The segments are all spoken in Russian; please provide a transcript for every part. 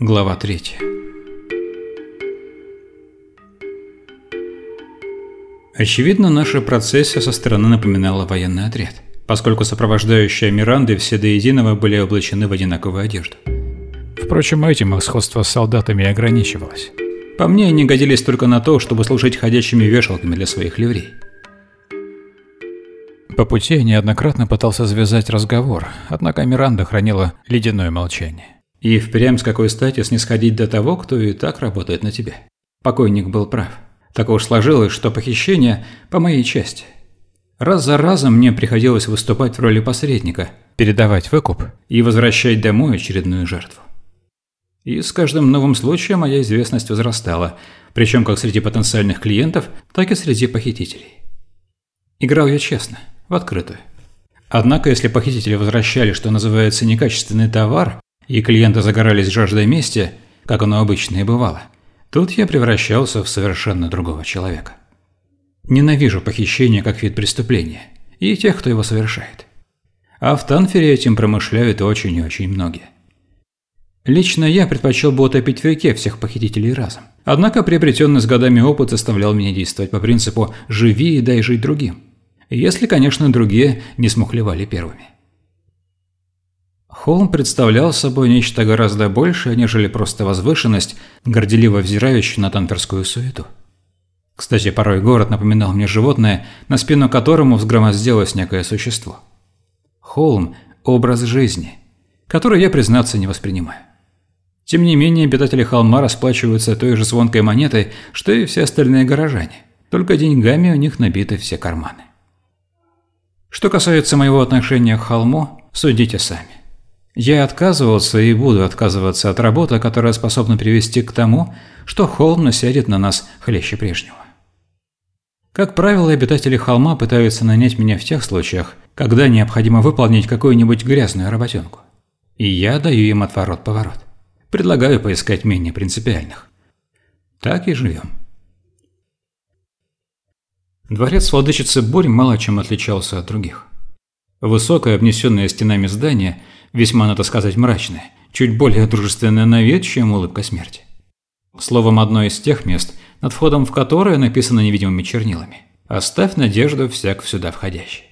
Глава 3 Очевидно, наша процессия со стороны напоминала военный отряд, поскольку сопровождающие Миранды все до единого были облачены в одинаковую одежду. Впрочем, этим их сходство с солдатами и ограничивалось. По мне, они годились только на то, чтобы служить ходячими вешалками для своих ливрей. По пути я неоднократно пытался завязать разговор, однако Миранда хранила ледяное молчание. И впрямь с какой стати снисходить до того, кто и так работает на тебя. Покойник был прав. Так уж сложилось, что похищение по моей части. Раз за разом мне приходилось выступать в роли посредника, Передавать выкуп? и возвращать домой очередную жертву. И с каждым новым случаем моя известность возрастала, причем как среди потенциальных клиентов, так и среди похитителей. Играл я честно, в открытую. Однако, если похитители возвращали, что называется, некачественный товар, и клиенты загорались жаждой мести, как оно обычно и бывало, тут я превращался в совершенно другого человека. Ненавижу похищение как вид преступления, и тех, кто его совершает. А в Танфере этим промышляют очень и очень многие. Лично я предпочел бы утопить в реке всех похитителей разом. Однако приобретенный с годами опыт заставлял меня действовать по принципу «живи и дай жить другим». Если, конечно, другие не смухлевали первыми. Холм представлял собой нечто гораздо большее, нежели просто возвышенность, горделиво взирающую на танперскую суету. Кстати, порой город напоминал мне животное, на спину которому взгромоздилось некое существо. Холм – образ жизни, который я, признаться, не воспринимаю. Тем не менее, обитатели холма расплачиваются той же звонкой монетой, что и все остальные горожане, только деньгами у них набиты все карманы. Что касается моего отношения к холму, судите сами. Я отказывался и буду отказываться от работы, которая способна привести к тому, что холм насядет на нас хлеще прежнего. Как правило, обитатели холма пытаются нанять меня в тех случаях, когда необходимо выполнить какую-нибудь грязную работенку. И я даю им отворот-поворот. Предлагаю поискать менее принципиальных. Так и живем. Дворец владычицы Бурь мало чем отличался от других. Высокое, обнесенное стенами здание, весьма, надо сказать, мрачное, чуть более дружественное на вид, чем улыбка смерти. Словом, одно из тех мест, над входом в которое написано невидимыми чернилами «Оставь надежду всяк сюда входящий».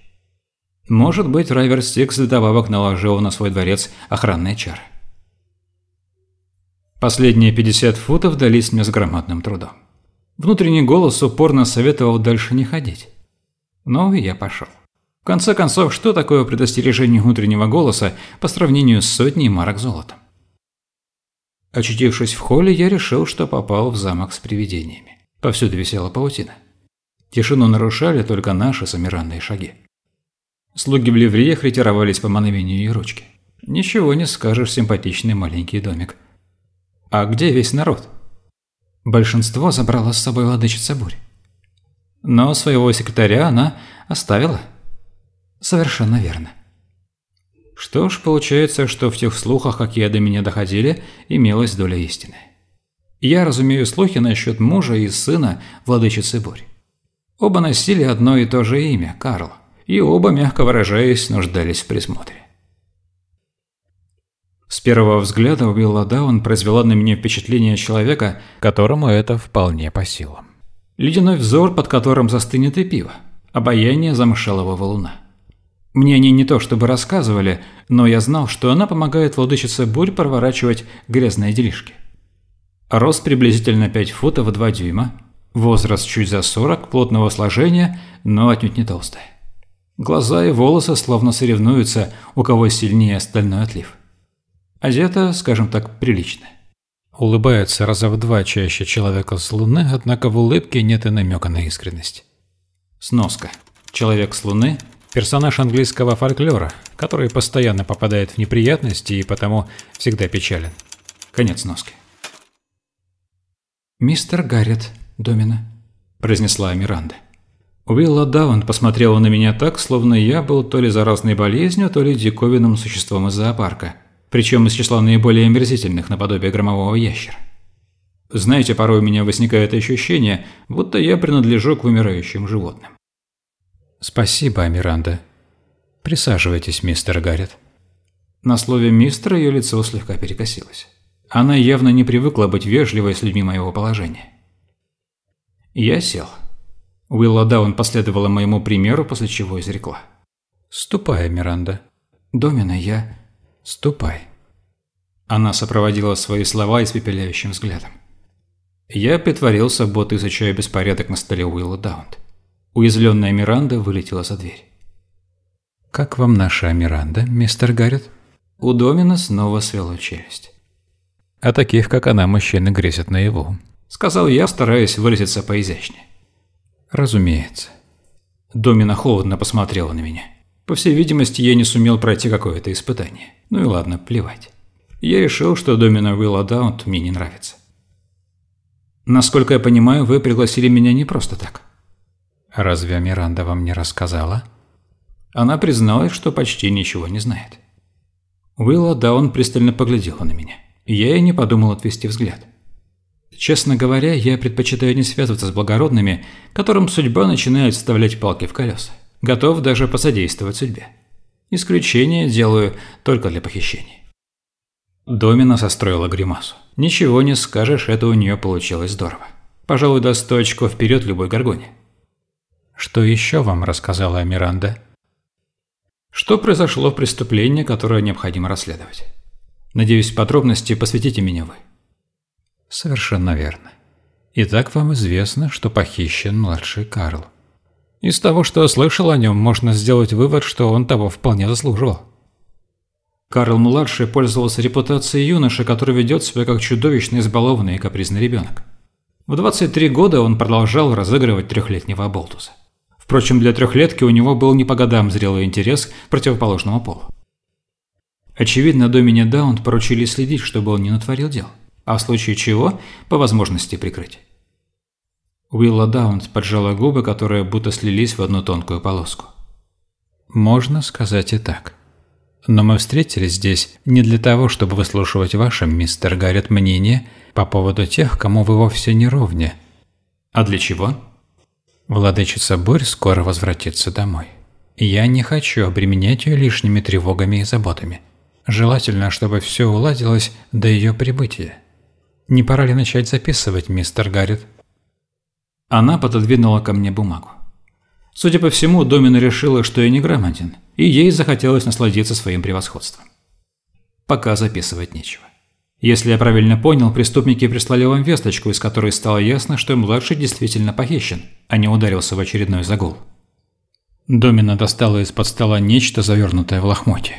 Может быть, Райвер Стикс добавок наложил на свой дворец охранные чары. Последние 50 футов дались мне с громадным трудом. Внутренний голос упорно советовал дальше не ходить. Но я пошел. В конце концов, что такое предостережение внутреннего голоса по сравнению с сотней марок золотом? Очутившись в холле, я решил, что попал в замок с привидениями. Повсюду висела паутина. Тишину нарушали только наши с Амирандой шаги. Слуги в ливреях ретировались по мановению ее ручки. Ничего не скажешь, симпатичный маленький домик. А где весь народ? Большинство забрало с собой владычица бурь. Но своего секретаря она оставила. Совершенно верно. Что ж, получается, что в тех слухах, какие до меня доходили, имелась доля истины. Я разумею слухи насчет мужа и сына владычицы бурь. Оба носили одно и то же имя – Карл, и оба, мягко выражаясь, нуждались в присмотре. С первого взгляда Уилла Даун произвела на меня впечатление человека, Которому это вполне по силам. ледяной взор, под которым застынет и пиво, обаяние замшелого валуна. Мне они не то чтобы рассказывали, но я знал, что она помогает владычице бурь проворачивать грязные делишки. Рост приблизительно 5 футов 2 дюйма, возраст чуть за 40, плотного сложения, но отнюдь не толстая. Глаза и волосы словно соревнуются, у кого сильнее стальной отлив. Одета, скажем так, прилично. Улыбается раза в два чаще человека с Луны, однако в улыбке нет и намека на искренность. Сноска. Человек с Луны – персонаж английского фольклора, который постоянно попадает в неприятности и потому всегда печален. Конец сноски. «Мистер Гаррет, Домина», – произнесла Миранда. Уилла Даун посмотрела на меня так, словно я был то ли заразной болезнью, то ли диковинным существом из зоопарка, причем из числа наиболее омерзительных наподобие громового ящера. Знаете, порой у меня возникает ощущение, будто я принадлежу к вымирающим животным. Спасибо, Миранда. Присаживайтесь, мистер Гаррет. На слове «мистер» ее лицо слегка перекосилось. Она явно не привыкла быть вежливой с людьми моего положения. Я сел. Уилла Даун последовала моему примеру, после чего изрекла. «Ступай, Миранда». «Домина, я...» «Ступай». Она сопроводила свои слова испепеляющим взглядом. Я притворился, будто изучаю беспорядок на столе Уилла Даунт. Уязвленная Миранда вылетела за дверь. «Как вам наша Миранда, мистер Гаррет?» У Домина снова свело челюсть. «А таких, как она, мужчины грезят наяву», – сказал я, стараясь выразиться поизящнее. «Разумеется». Домина холодно посмотрела на меня. По всей видимости, я не сумел пройти какое-то испытание. Ну и ладно, плевать. Я решил, что Домина Уилла Даунт мне не нравится. Насколько я понимаю, вы пригласили меня не просто так. Разве Миранда вам не рассказала? Она призналась, что почти ничего не знает. Уилла Даун пристально поглядела на меня. Я и не подумал отвести взгляд. Честно говоря, я предпочитаю не связываться с благородными, которым судьба начинает вставлять палки в колеса. Готов даже посодействовать судьбе. Исключение делаю только для похищения. Домина состроила гримасу. Ничего не скажешь, это у нее получилось здорово. Пожалуй, даст сто очков вперед любой горгоне. Что еще вам рассказала Миранда? Что произошло в преступлении, которое необходимо расследовать? Надеюсь, подробности посвятите меня вы. Совершенно верно. Итак, вам известно, что похищен младший Карл. Из того, что я слышал о нем, можно сделать вывод, что он того вполне заслуживал. Карл-младший пользовался репутацией юноши, который ведет себя как чудовищно избалованный и капризный ребенок. В 23 года он продолжал разыгрывать трехлетнего оболтуса. Впрочем, для трехлетки у него был не по годам зрелый интерес к противоположному полу. Очевидно, Домине Даунт поручили следить, чтобы он не натворил дел, а в случае чего, по возможности прикрыть. Уилла Даунт поджала губы, которые будто слились в одну тонкую полоску. «Можно сказать и так. Но мы встретились здесь не для того, чтобы выслушивать ваше, мистер Гаррет, мнение по поводу тех, кому вы вовсе не ровня». «А для чего?» Владычица Бурь скоро возвратится домой. Я не хочу обременять ее лишними тревогами и заботами. Желательно, чтобы все уладилось до ее прибытия. Не пора ли начать записывать, мистер Гаррет? Она пододвинула ко мне бумагу. Судя по всему, Домина решила, что я не грамотен, и ей захотелось насладиться своим превосходством. Пока записывать нечего. Если я правильно понял, преступники прислали вам весточку, из которой стало ясно, что младший действительно похищен, а не ударился в очередной загул. Домина достала из-под стола нечто, завернутое в лохмотье.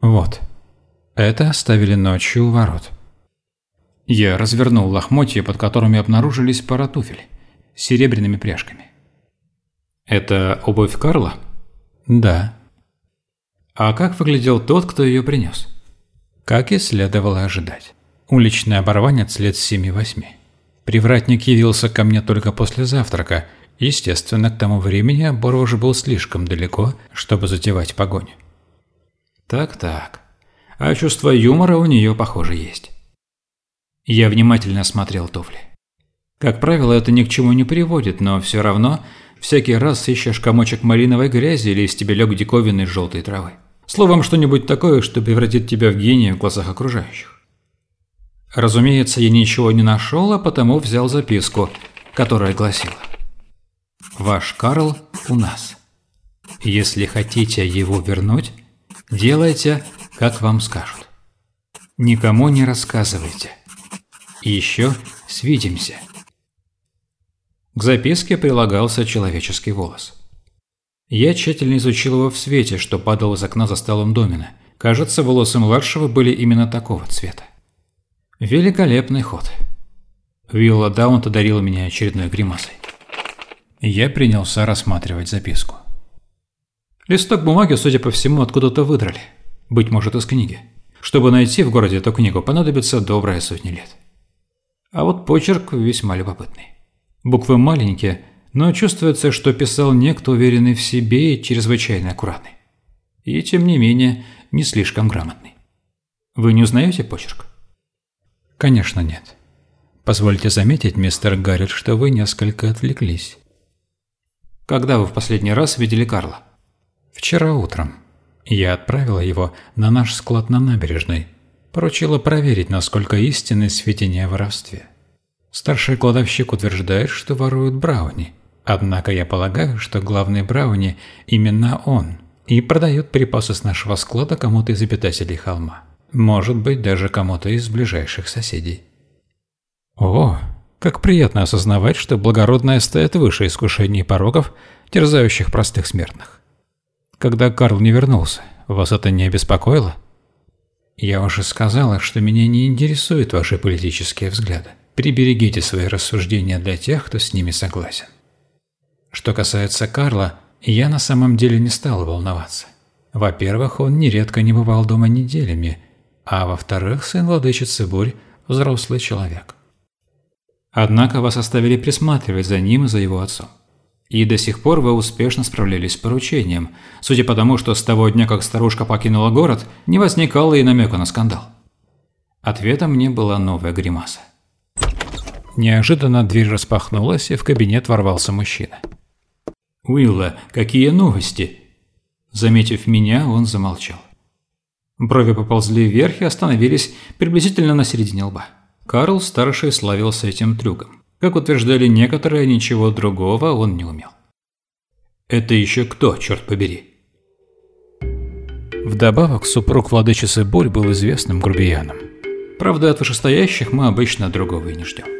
Вот. Это оставили ночью у ворот. Я развернул лохмотья, под которыми обнаружились пара туфель с серебряными пряжками. Это обувь Карла? Да. А как выглядел тот, кто ее принес? Как и следовало ожидать. Уличный оборванец лет семи-восьми. Привратник явился ко мне только после завтрака. Естественно, к тому времени Обор уже был слишком далеко, чтобы затевать погоню. Так-так. А чувство юмора у нее, похоже, есть. Я внимательно осмотрел туфли. Как правило, это ни к чему не приводит, но все равно всякий раз ищешь комочек малиновой грязи или стебелек диковинной желтой травы. Словом, что-нибудь такое, что превратит тебя в гения в глазах окружающих. Разумеется, я ничего не нашел, а потому взял записку, которая гласила «Ваш Карл у нас. Если хотите его вернуть, делайте, как вам скажут. Никому не рассказывайте. И еще свидимся». К записке прилагался человеческий волос. Я тщательно изучил его в свете, что падал из окна за столом Домина. Кажется, волосы младшего были именно такого цвета. Великолепный ход. Вилла Даунт одарила меня очередной гримасой. Я принялся рассматривать записку. Листок бумаги, судя по всему, откуда-то выдрали. Быть может, из книги. Чтобы найти в городе эту книгу, понадобится добрая сотня лет. А вот почерк весьма любопытный. Буквы маленькие, но чувствуется, что писал некто уверенный в себе и чрезвычайно аккуратный. И, тем не менее, не слишком грамотный. Вы не узнаете почерк? Конечно, нет. Позвольте заметить, мистер Гаррет, что вы несколько отвлеклись. Когда вы в последний раз видели Карла? Вчера утром. Я отправила его на наш склад на набережной. поручила проверить, насколько истинны сведения о воровстве. Старший кладовщик утверждает, что воруют Брауни, однако я полагаю, что главный Брауни именно он и продает припасы с нашего склада кому-то из обитателей холма. Может быть, даже кому-то из ближайших соседей. О, как приятно осознавать, что благородное стоит выше искушений и пороков, терзающих простых смертных. Когда Карл не вернулся, вас это не обеспокоило? Я уже сказала, что меня не интересуют ваши политические взгляды. Приберегите свои рассуждения для тех, кто с ними согласен. Что касается Карла, я на самом деле не стал волноваться. Во-первых, он нередко не бывал дома неделями, а во-вторых, сын владычицы Бурь – взрослый человек. Однако вас оставили присматривать за ним и за его отцом. И до сих пор вы успешно справлялись с поручением, судя по тому, что с того дня, как старушка покинула город, не возникало и намека на скандал. Ответом мне была новая гримаса. Неожиданно дверь распахнулась, и в кабинет ворвался мужчина. «Уилла, какие новости?» Заметив меня, он замолчал. Брови поползли вверх и остановились приблизительно на середине лба. Карл старший славился этим трюком. Как утверждали некоторые, ничего другого он не умел. «Это еще кто, черт побери?» Вдобавок, супруг владычицы Боль был известным грубияном. Правда, от вышестоящих мы обычно другого и не ждем.